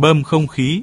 bơm không khí.